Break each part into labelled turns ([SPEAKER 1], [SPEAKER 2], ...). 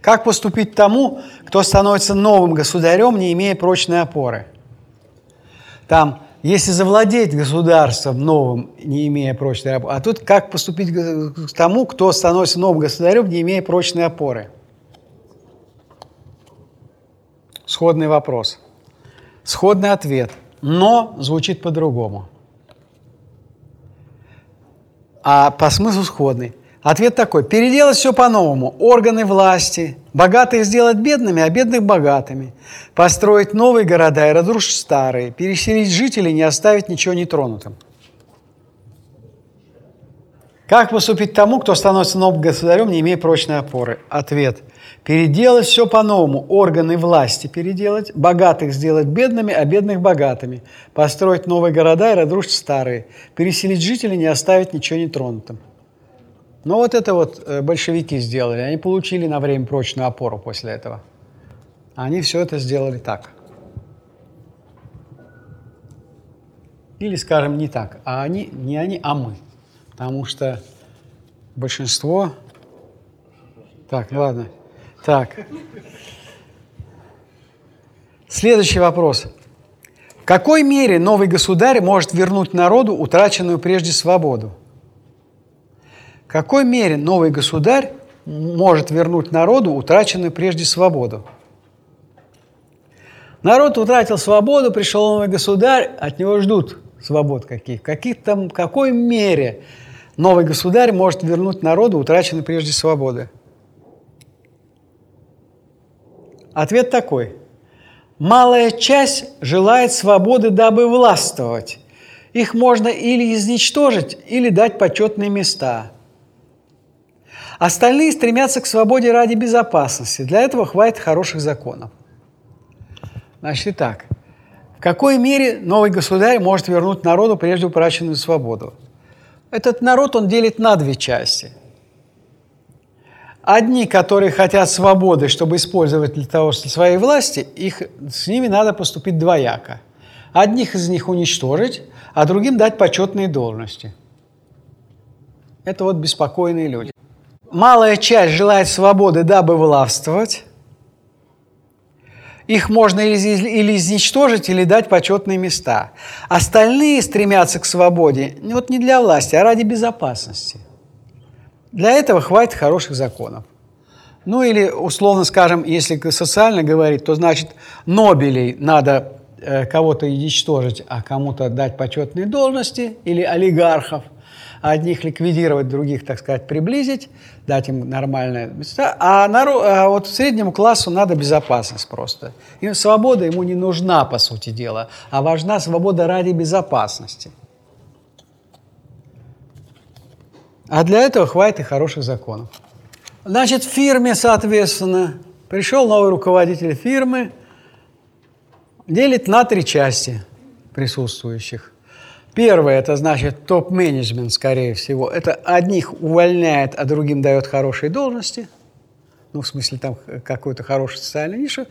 [SPEAKER 1] Как поступить тому, кто становится новым государем, не имея прочной опоры? Там, если завладеть государством новым, не имея прочной опоры, а тут как поступить к тому, кто становится новым государем, не имея прочной опоры? Сходный вопрос. Сходный ответ. Но звучит по-другому. А по смыслу сходный. Ответ такой. Переделать все по-новому. Органы власти. Богатых сделать бедными, а бедных богатыми. Построить новые города и разрушить старые. Переселить жителей, не оставить ничего нетронутым. Как поступить тому, кто становится новым государем, не имея прочной опоры? Ответ. Переделать все по-новому. Органы власти переделать. Богатых сделать бедными, а бедных богатыми. Построить новые города и разрушить старые. Переселить жителей, не оставить ничего нетронутым. Но вот это вот э, большевики сделали. Они получили на время прочную опору после этого. Они все это сделали так. Или, скажем, не так. А они, не они, а мы. Потому что большинство... Так, ладно. Так. Следующий вопрос. В какой мере новый государь может вернуть народу утраченную прежде свободу? Какой мере новый государь может вернуть народу утраченную прежде свободу? Народ утратил свободу, пришел новый государь, от него ждут свобод каких. Каких там, какой мере новый государь может вернуть народу утраченную прежде свободы? Ответ такой. Малая часть желает свободы, дабы властвовать. Их можно или изничтожить, или дать почетные места – Остальные стремятся к свободе ради безопасности. Для этого хватит хороших законов. Значит, итак, в какой мере новый государь может вернуть народу прежде утраченную свободу? Этот народ он делит на две части. Одни, которые хотят свободы, чтобы использовать для того, что своей власти, их, с ними надо поступить двояко. Одних из них уничтожить, а другим дать почетные должности. Это вот беспокойные люди малая часть желает свободы, дабы властвовать. Их можно или изничтожить, или дать почетные места. Остальные стремятся к свободе вот не для власти, а ради безопасности. Для этого хватит хороших законов. Ну или, условно скажем, если социально говорить, то значит Нобелей надо э, кого-то уничтожить, а кому-то дать почетные должности, или олигархов – одних ликвидировать, других, так сказать, приблизить, дать им нормальное место. А, народ, а вот среднему классу надо безопасность просто. И свобода ему не нужна, по сути дела, а важна свобода ради безопасности. А для этого хватит и хороших законов. Значит, в фирме, соответственно, пришел новый руководитель фирмы, делит на три части присутствующих – Первое, это значит топ-менеджмент, скорее всего. Это одних увольняет, а другим дает хорошие должности. Ну, в смысле, там какую-то хорошую социальную нишу.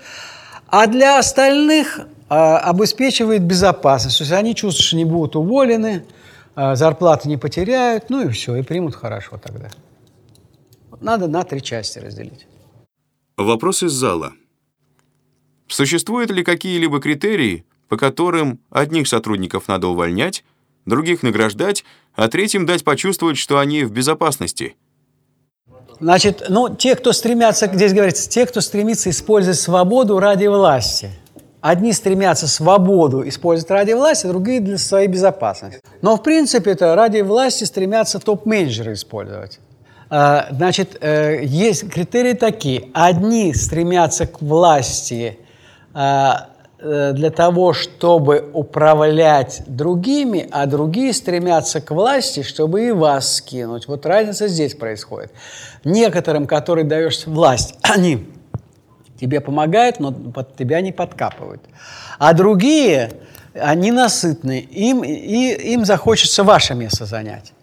[SPEAKER 1] А для остальных а, обеспечивает безопасность. То есть они чувствуют, что не будут уволены, а, зарплаты не потеряют, ну и все, и примут хорошо тогда. Надо на три части разделить.
[SPEAKER 2] Вопрос из зала. Существуют ли какие-либо критерии, по которым одних сотрудников надо увольнять, других награждать, а третьим дать почувствовать, что они в безопасности.
[SPEAKER 1] Значит, ну, те, кто стремятся, здесь говорится, те, кто стремится использовать свободу ради власти. Одни стремятся свободу использовать ради власти, другие для своей безопасности. Но, в принципе, это ради власти стремятся топ-менеджеры использовать. А, значит, э, есть критерии такие. Одни стремятся к власти а, для того, чтобы управлять другими, а другие стремятся к власти, чтобы и вас скинуть. Вот разница здесь происходит. Некоторым, которые даешь власть, они тебе помогают, но под тебя не подкапывают. А другие, они насытны, им, и, им захочется ваше место занять.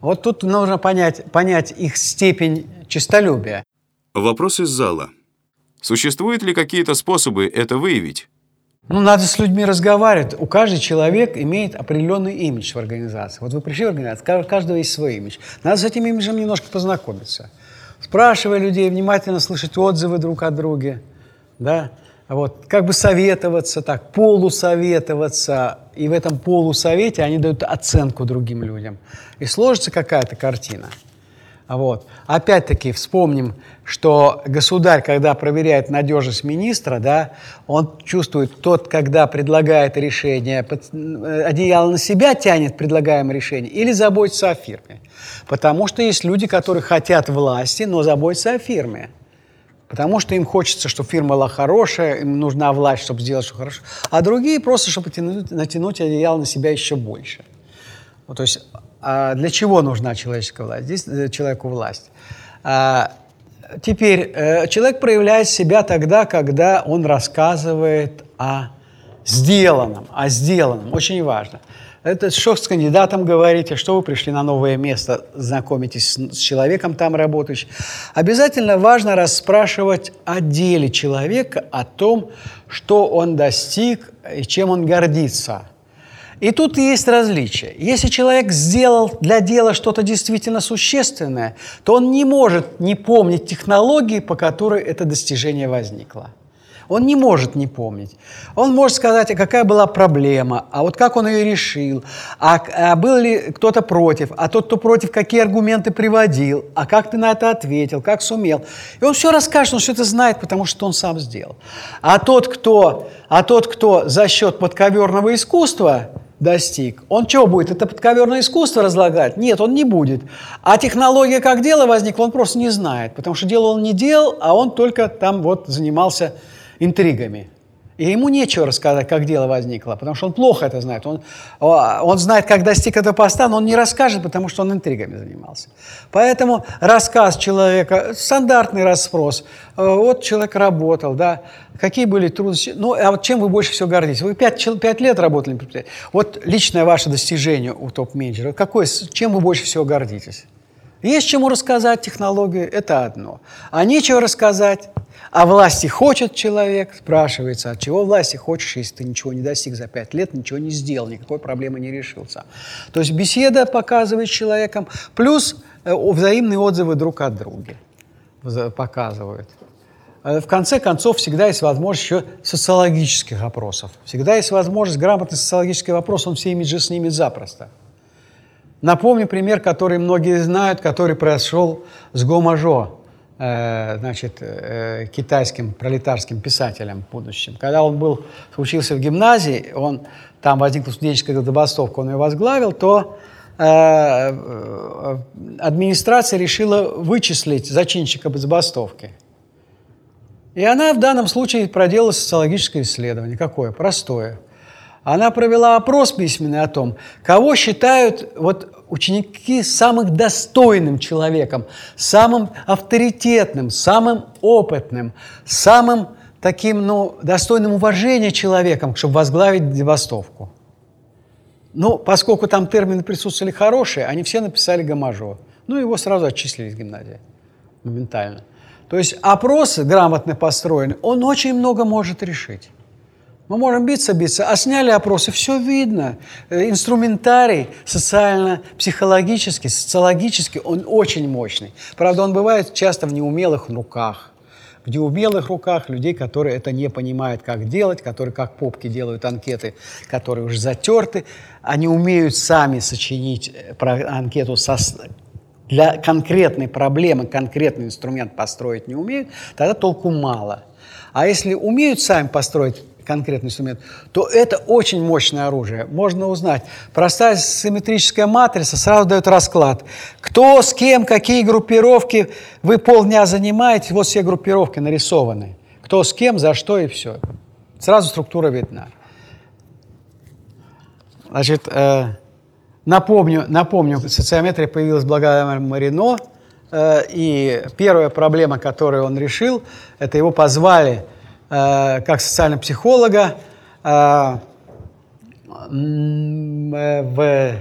[SPEAKER 1] Вот тут нужно понять, понять их степень честолюбия.
[SPEAKER 2] Вопрос из зала. Существуют ли какие-то способы это выявить?
[SPEAKER 1] Ну, надо с людьми разговаривать. У каждого человек имеет определенный имидж в организации. Вот вы пришли в организацию, у каждого есть свой имидж. Надо с этим имиджем немножко познакомиться. спрашивая людей, внимательно слышать отзывы друг о друге, да, вот, как бы советоваться так, полусоветоваться, и в этом полусовете они дают оценку другим людям. И сложится какая-то картина. Вот. Опять-таки вспомним, что государь, когда проверяет надежность министра, да, он чувствует, тот, когда предлагает решение, э, одеяло на себя тянет предлагаемое решение или заботится о фирме. Потому что есть люди, которые хотят власти, но заботятся о фирме. Потому что им хочется, чтобы фирма была хорошая, им нужна власть, чтобы сделать что хорошо. А другие просто, чтобы натянуть, натянуть одеяло на себя еще больше. Ну, то есть для чего нужна человеческая власть? Здесь э, человеку власть. А, теперь э, человек проявляет себя тогда, когда он рассказывает о сделанном, о сделанном. Очень важно. Это что с кандидатом говорите, что вы пришли на новое место, знакомитесь с, с человеком там работающим. Обязательно важно расспрашивать о деле человека, о том, что он достиг и чем он гордится – и тут есть различие. Если человек сделал для дела что-то действительно существенное, то он не может не помнить технологии, по которой это достижение возникло. Он не может не помнить. Он может сказать, а какая была проблема, а вот как он ее решил, а, а был ли кто-то против, а тот, кто против, какие аргументы приводил, а как ты на это ответил, как сумел. И он все расскажет, он все это знает, потому что он сам сделал. А тот, кто, а тот, кто за счет подковерного искусства достиг. Он что будет? Это подковерное искусство разлагать? Нет, он не будет. А технология, как дело возникла, он просто не знает, потому что дело он не делал, а он только там вот занимался интригами. И ему нечего рассказать, как дело возникло, потому что он плохо это знает. Он, он знает, как достиг этого поста, но он не расскажет, потому что он интригами занимался. Поэтому рассказ человека, стандартный расспрос. Э, вот человек работал, да, какие были трудности. Ну, а вот чем вы больше всего гордитесь? Вы пять лет работали на предприятии. Вот личное ваше достижение у топ-менеджера. Какое, чем вы больше всего гордитесь? Есть чему рассказать технологию, это одно. А нечего рассказать, а власти хочет человек, спрашивается, от чего власти хочешь, если ты ничего не достиг за пять лет, ничего не сделал, никакой проблемы не решился. То есть беседа показывает человеком, плюс э, взаимные отзывы друг от друга показывают. Э, в конце концов, всегда есть возможность еще социологических опросов. Всегда есть возможность грамотный социологический вопрос, он все имиджи снимет запросто. Напомню пример, который многие знают, который произошел с Гомажо. Э, значит, э, китайским пролетарским писателем в будущем. Когда он был, учился в гимназии, он, там возникла студенческая забастовка, он ее возглавил, то э, администрация решила вычислить зачинщика забастовки. И она в данном случае проделала социологическое исследование. Какое? Простое. Она провела опрос письменный о том, кого считают вот ученики самых достойным человеком, самым авторитетным, самым опытным, самым таким, ну, достойным уважения человеком, чтобы возглавить забастовку. Ну, поскольку там термины присутствовали хорошие, они все написали Гамажо. Ну, его сразу отчислили из гимназии моментально. То есть опрос грамотно построенный, он очень много может решить. Мы можем биться, биться, а сняли опросы, все видно. Э, инструментарий социально-психологический, социологический, он очень мощный. Правда, он бывает часто в неумелых руках. В неумелых руках людей, которые это не понимают, как делать, которые как попки делают анкеты, которые уже затерты. Они умеют сами сочинить э, анкету со, для конкретной проблемы, конкретный инструмент построить не умеют, тогда толку мало. А если умеют сами построить конкретный инструмент, то это очень мощное оружие. Можно узнать. Простая симметрическая матрица сразу дает расклад. Кто, с кем, какие группировки вы полдня занимаете, вот все группировки нарисованы. Кто с кем, за что и все. Сразу структура видна. Значит, э, напомню, напомню, социометрия появилась благодаря Марино, э, и первая проблема, которую он решил, это его позвали как социального психолога э, в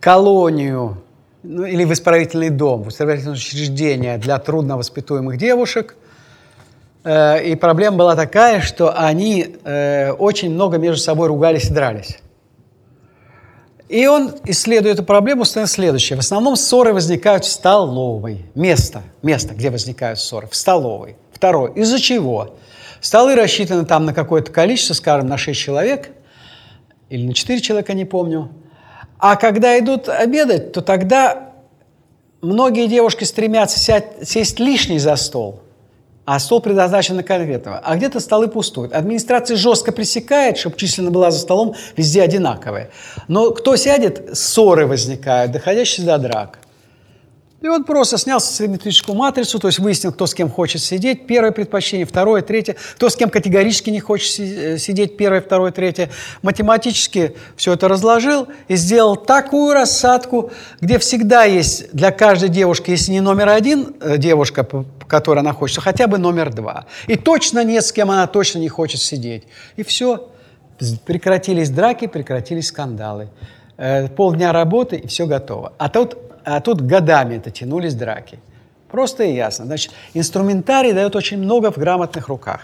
[SPEAKER 1] колонию ну, или в исправительный дом, в исправительное учреждение для трудновоспитуемых девушек. Э, и проблема была такая, что они очень много между собой ругались и дрались. И он, исследуя эту проблему, установил следующее. В основном ссоры возникают в столовой. Место, место, где возникают ссоры, в столовой. Второе. Из-за чего? Столы рассчитаны там на какое-то количество, скажем, на 6 человек или на 4 человека, не помню. А когда идут обедать, то тогда многие девушки стремятся сядь, сесть лишний за стол – а стол предназначен на конкретного. А где-то столы пустуют. Администрация жестко пресекает, чтобы численно была за столом везде одинаковая. Но кто сядет, ссоры возникают, доходящие до драк. И он просто снял симметрическую матрицу, то есть выяснил, кто с кем хочет сидеть, первое предпочтение, второе, третье, кто с кем категорически не хочет э, сидеть, первое, второе, третье. Математически все это разложил и сделал такую рассадку, где всегда есть для каждой девушки, если не номер один э, девушка, по которой она хочет, хотя бы номер два. И точно нет, с кем она точно не хочет сидеть. И все. Прекратились драки, прекратились скандалы. Э, полдня работы, и все готово. А тут а тут годами это тянулись драки. Просто и ясно. Значит, инструментарий дает очень много в грамотных руках.